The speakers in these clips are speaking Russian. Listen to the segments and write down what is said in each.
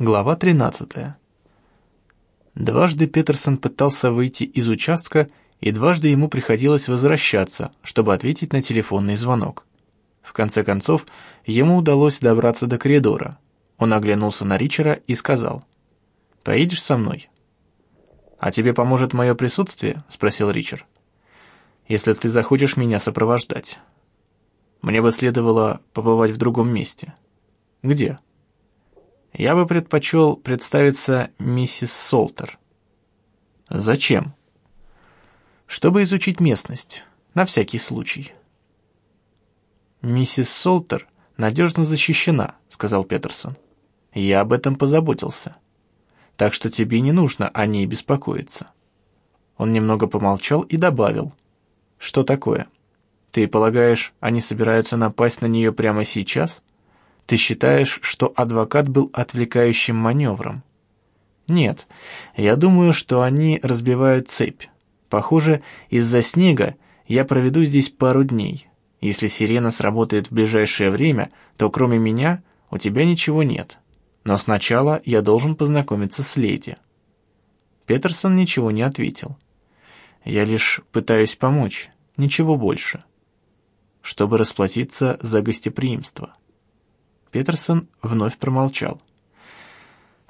Глава 13. Дважды Петерсон пытался выйти из участка, и дважды ему приходилось возвращаться, чтобы ответить на телефонный звонок. В конце концов, ему удалось добраться до коридора. Он оглянулся на Ричера и сказал, «Поедешь со мной?» «А тебе поможет мое присутствие?» — спросил Ричард. «Если ты захочешь меня сопровождать. Мне бы следовало побывать в другом месте». «Где?» Я бы предпочел представиться миссис Солтер. Зачем? Чтобы изучить местность, на всякий случай. Миссис Солтер надежно защищена, сказал Петерсон. Я об этом позаботился. Так что тебе не нужно о ней беспокоиться. Он немного помолчал и добавил. Что такое? Ты полагаешь, они собираются напасть на нее прямо сейчас? — ты считаешь, что адвокат был отвлекающим маневром? Нет, я думаю, что они разбивают цепь. Похоже, из-за снега я проведу здесь пару дней. Если сирена сработает в ближайшее время, то кроме меня у тебя ничего нет. Но сначала я должен познакомиться с леди». Петерсон ничего не ответил. «Я лишь пытаюсь помочь, ничего больше, чтобы расплатиться за гостеприимство». Петерсон вновь промолчал.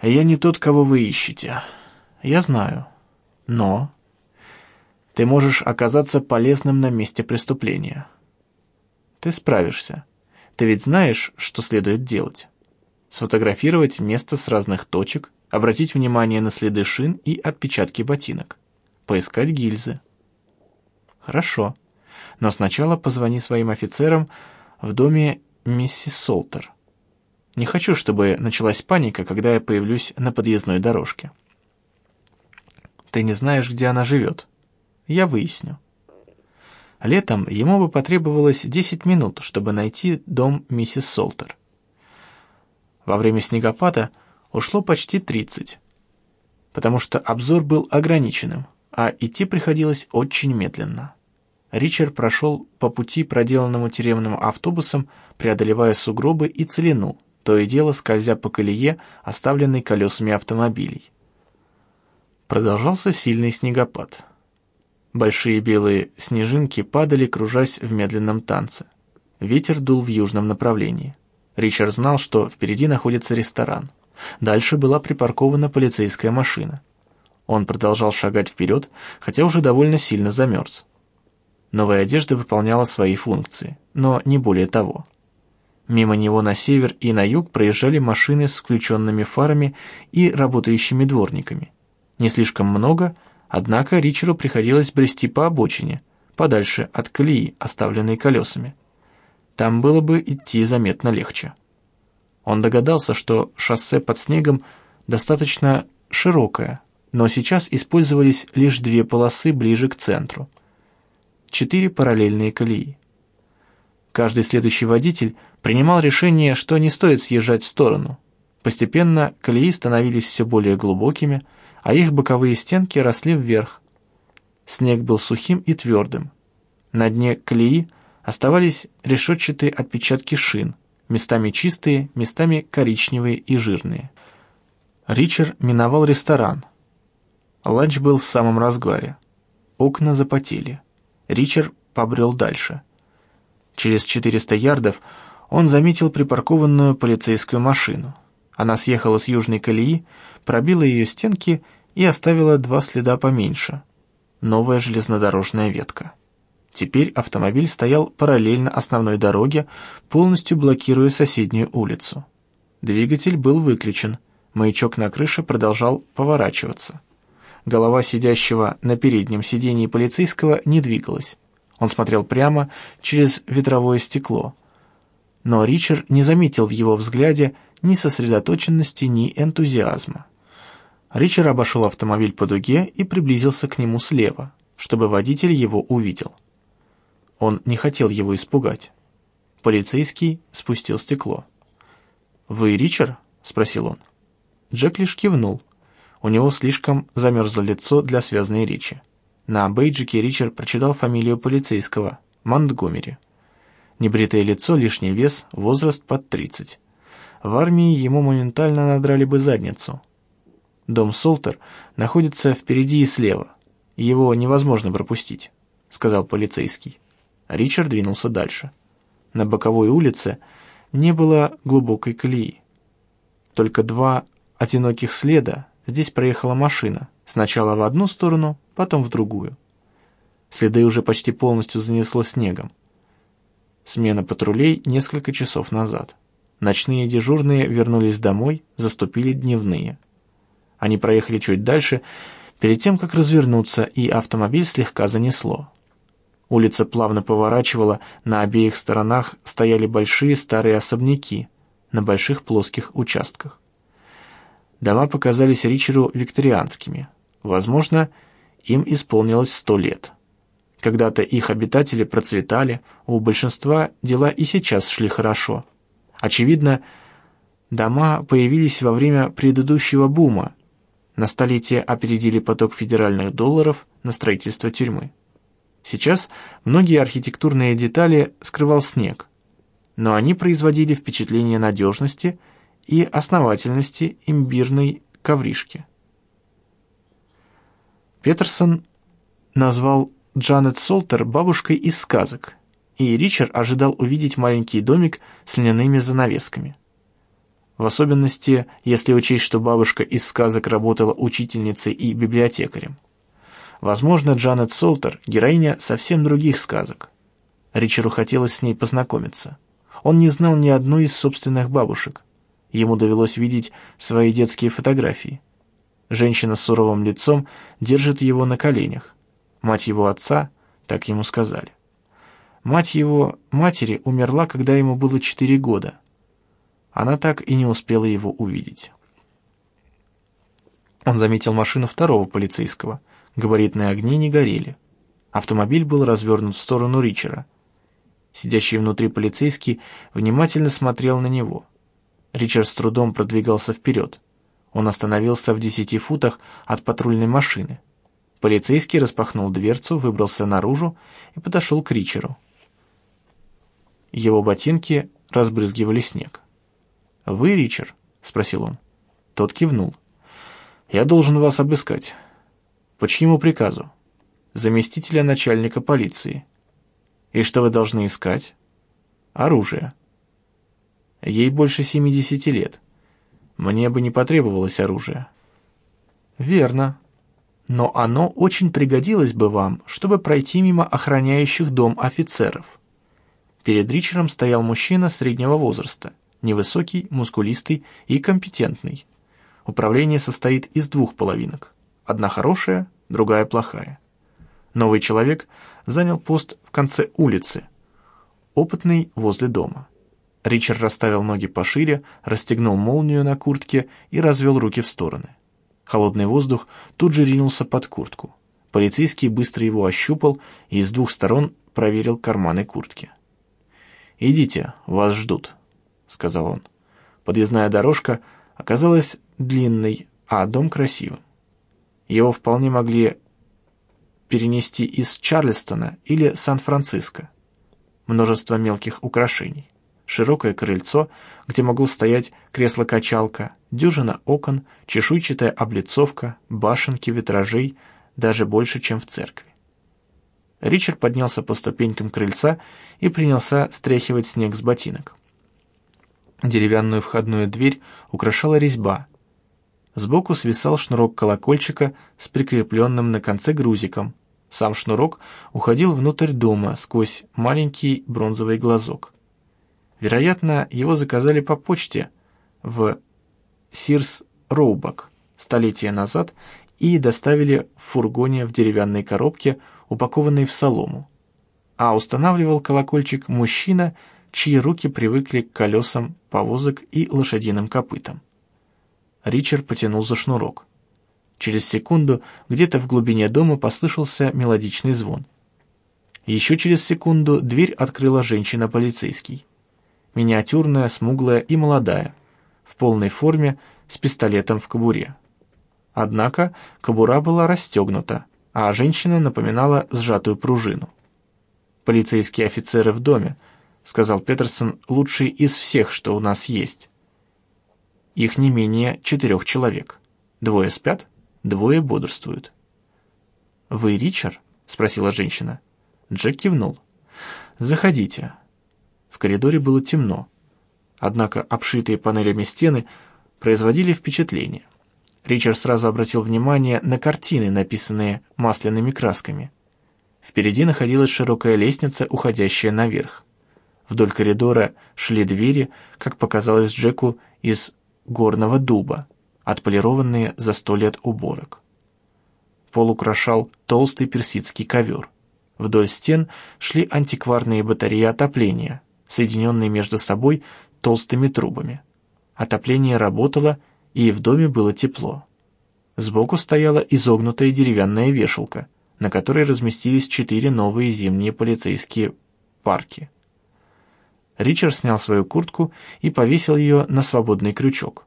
«Я не тот, кого вы ищете. Я знаю. Но ты можешь оказаться полезным на месте преступления. Ты справишься. Ты ведь знаешь, что следует делать. Сфотографировать место с разных точек, обратить внимание на следы шин и отпечатки ботинок, поискать гильзы. Хорошо. Но сначала позвони своим офицерам в доме миссис Солтер. Не хочу, чтобы началась паника, когда я появлюсь на подъездной дорожке. Ты не знаешь, где она живет. Я выясню. Летом ему бы потребовалось 10 минут, чтобы найти дом миссис Солтер. Во время снегопада ушло почти 30, потому что обзор был ограниченным, а идти приходилось очень медленно. Ричард прошел по пути, проделанному тюремным автобусом, преодолевая сугробы и целину, то и дело скользя по колее, оставленной колесами автомобилей. Продолжался сильный снегопад. Большие белые снежинки падали, кружась в медленном танце. Ветер дул в южном направлении. Ричард знал, что впереди находится ресторан. Дальше была припаркована полицейская машина. Он продолжал шагать вперед, хотя уже довольно сильно замерз. Новая одежда выполняла свои функции, но не более того. Мимо него на север и на юг проезжали машины с включенными фарами и работающими дворниками. Не слишком много, однако Ричеру приходилось брести по обочине, подальше от колеи, оставленной колесами. Там было бы идти заметно легче. Он догадался, что шоссе под снегом достаточно широкое, но сейчас использовались лишь две полосы ближе к центру. Четыре параллельные колеи. Каждый следующий водитель принимал решение, что не стоит съезжать в сторону. Постепенно колеи становились все более глубокими, а их боковые стенки росли вверх. Снег был сухим и твердым. На дне колеи оставались решетчатые отпечатки шин, местами чистые, местами коричневые и жирные. Ричард миновал ресторан. Ланч был в самом разгаре. Окна запотели. Ричард побрел дальше – Через 400 ярдов он заметил припаркованную полицейскую машину. Она съехала с южной колеи, пробила ее стенки и оставила два следа поменьше. Новая железнодорожная ветка. Теперь автомобиль стоял параллельно основной дороге, полностью блокируя соседнюю улицу. Двигатель был выключен, маячок на крыше продолжал поворачиваться. Голова сидящего на переднем сидении полицейского не двигалась. Он смотрел прямо через ветровое стекло. Но Ричард не заметил в его взгляде ни сосредоточенности, ни энтузиазма. Ричард обошел автомобиль по дуге и приблизился к нему слева, чтобы водитель его увидел. Он не хотел его испугать. Полицейский спустил стекло. «Вы Ричард?» — спросил он. Джек лишь кивнул. У него слишком замерзло лицо для связанной речи. На бейджике Ричард прочитал фамилию полицейского – Монтгомери. Небритое лицо, лишний вес, возраст под 30. в армии ему моментально надрали бы задницу. Дом Солтер находится впереди и слева. Его невозможно пропустить», — сказал полицейский. Ричард двинулся дальше. На боковой улице не было глубокой колеи. Только два одиноких следа здесь проехала машина, сначала в одну сторону, потом в другую. Следы уже почти полностью занесло снегом. Смена патрулей несколько часов назад. Ночные дежурные вернулись домой, заступили дневные. Они проехали чуть дальше, перед тем, как развернуться, и автомобиль слегка занесло. Улица плавно поворачивала, на обеих сторонах стояли большие старые особняки на больших плоских участках. Дома показались Ричеру викторианскими. Возможно, им исполнилось сто лет. Когда-то их обитатели процветали, у большинства дела и сейчас шли хорошо. Очевидно, дома появились во время предыдущего бума, на столетие опередили поток федеральных долларов на строительство тюрьмы. Сейчас многие архитектурные детали скрывал снег, но они производили впечатление надежности и основательности имбирной ковришки. Петерсон назвал Джанет Солтер бабушкой из сказок, и Ричард ожидал увидеть маленький домик с льняными занавесками. В особенности, если учесть, что бабушка из сказок работала учительницей и библиотекарем. Возможно, Джанет Солтер – героиня совсем других сказок. Ричеру хотелось с ней познакомиться. Он не знал ни одной из собственных бабушек. Ему довелось видеть свои детские фотографии. Женщина с суровым лицом держит его на коленях. Мать его отца, так ему сказали. Мать его матери умерла, когда ему было четыре года. Она так и не успела его увидеть. Он заметил машину второго полицейского – Габаритные огни не горели. Автомобиль был развернут в сторону Ричера. Сидящий внутри полицейский внимательно смотрел на него. Ричард с трудом продвигался вперед. Он остановился в десяти футах от патрульной машины. Полицейский распахнул дверцу, выбрался наружу и подошел к Ричеру. Его ботинки разбрызгивали снег. «Вы, Ричард?» — спросил он. Тот кивнул. «Я должен вас обыскать. По чьему приказу? Заместителя начальника полиции. И что вы должны искать? Оружие. Ей больше 70 лет. Мне бы не потребовалось оружие. Верно. Но оно очень пригодилось бы вам, чтобы пройти мимо охраняющих дом офицеров. Перед Ричером стоял мужчина среднего возраста, невысокий, мускулистый и компетентный. Управление состоит из двух половинок. Одна хорошая, другая плохая. Новый человек занял пост в конце улицы, опытный возле дома. Ричард расставил ноги пошире, расстегнул молнию на куртке и развел руки в стороны. Холодный воздух тут же ринулся под куртку. Полицейский быстро его ощупал и с двух сторон проверил карманы куртки. «Идите, вас ждут», — сказал он. Подъездная дорожка оказалась длинной, а дом красивым. Его вполне могли перенести из Чарльстона или Сан-Франциско. Множество мелких украшений. Широкое крыльцо, где могло стоять кресло-качалка, дюжина окон, чешуйчатая облицовка, башенки, витражей, даже больше, чем в церкви. Ричард поднялся по ступенькам крыльца и принялся стряхивать снег с ботинок. Деревянную входную дверь украшала резьба, Сбоку свисал шнурок колокольчика с прикрепленным на конце грузиком. Сам шнурок уходил внутрь дома сквозь маленький бронзовый глазок. Вероятно, его заказали по почте в Сирс Роубак столетия назад и доставили в фургоне в деревянной коробке, упакованной в солому. А устанавливал колокольчик мужчина, чьи руки привыкли к колесам повозок и лошадиным копытам. Ричард потянул за шнурок. Через секунду где-то в глубине дома послышался мелодичный звон. Еще через секунду дверь открыла женщина-полицейский. Миниатюрная, смуглая и молодая, в полной форме, с пистолетом в кобуре. Однако кобура была расстегнута, а женщина напоминала сжатую пружину. «Полицейские офицеры в доме», — сказал Петерсон, — «лучший из всех, что у нас есть. Их не менее четырех человек. Двое спят, двое бодрствуют. «Вы Ричард?» — спросила женщина. Джек кивнул. «Заходите». В коридоре было темно, однако обшитые панелями стены производили впечатление. Ричард сразу обратил внимание на картины, написанные масляными красками. Впереди находилась широкая лестница, уходящая наверх. Вдоль коридора шли двери, как показалось Джеку, из горного дуба, отполированные за сто лет уборок. Пол украшал толстый персидский ковер. Вдоль стен шли антикварные батареи отопления, соединенные между собой толстыми трубами. Отопление работало, и в доме было тепло. Сбоку стояла изогнутая деревянная вешалка, на которой разместились четыре новые зимние полицейские парки. Ричард снял свою куртку и повесил ее на свободный крючок.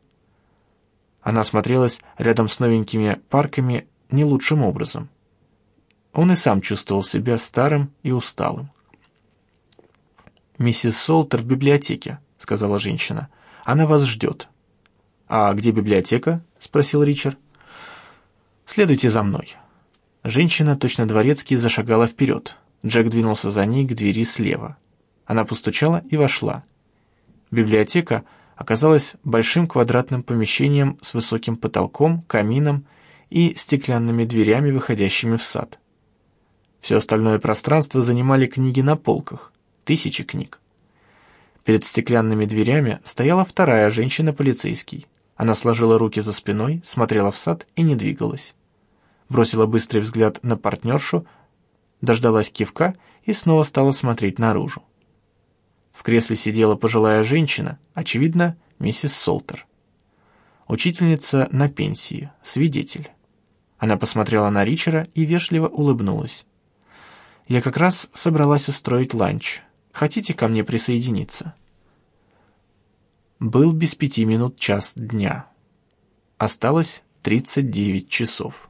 Она смотрелась рядом с новенькими парками не лучшим образом. Он и сам чувствовал себя старым и усталым. «Миссис Солтер в библиотеке», — сказала женщина. «Она вас ждет». «А где библиотека?» — спросил Ричард. «Следуйте за мной». Женщина, точно дворецкий, зашагала вперед. Джек двинулся за ней к двери слева. Она постучала и вошла. Библиотека оказалась большим квадратным помещением с высоким потолком, камином и стеклянными дверями, выходящими в сад. Все остальное пространство занимали книги на полках, тысячи книг. Перед стеклянными дверями стояла вторая женщина-полицейский. Она сложила руки за спиной, смотрела в сад и не двигалась. Бросила быстрый взгляд на партнершу, дождалась кивка и снова стала смотреть наружу. В кресле сидела пожилая женщина, очевидно, миссис Солтер. Учительница на пенсии, свидетель. Она посмотрела на Ричера и вежливо улыбнулась. «Я как раз собралась устроить ланч. Хотите ко мне присоединиться?» Был без пяти минут час дня. Осталось 39 часов.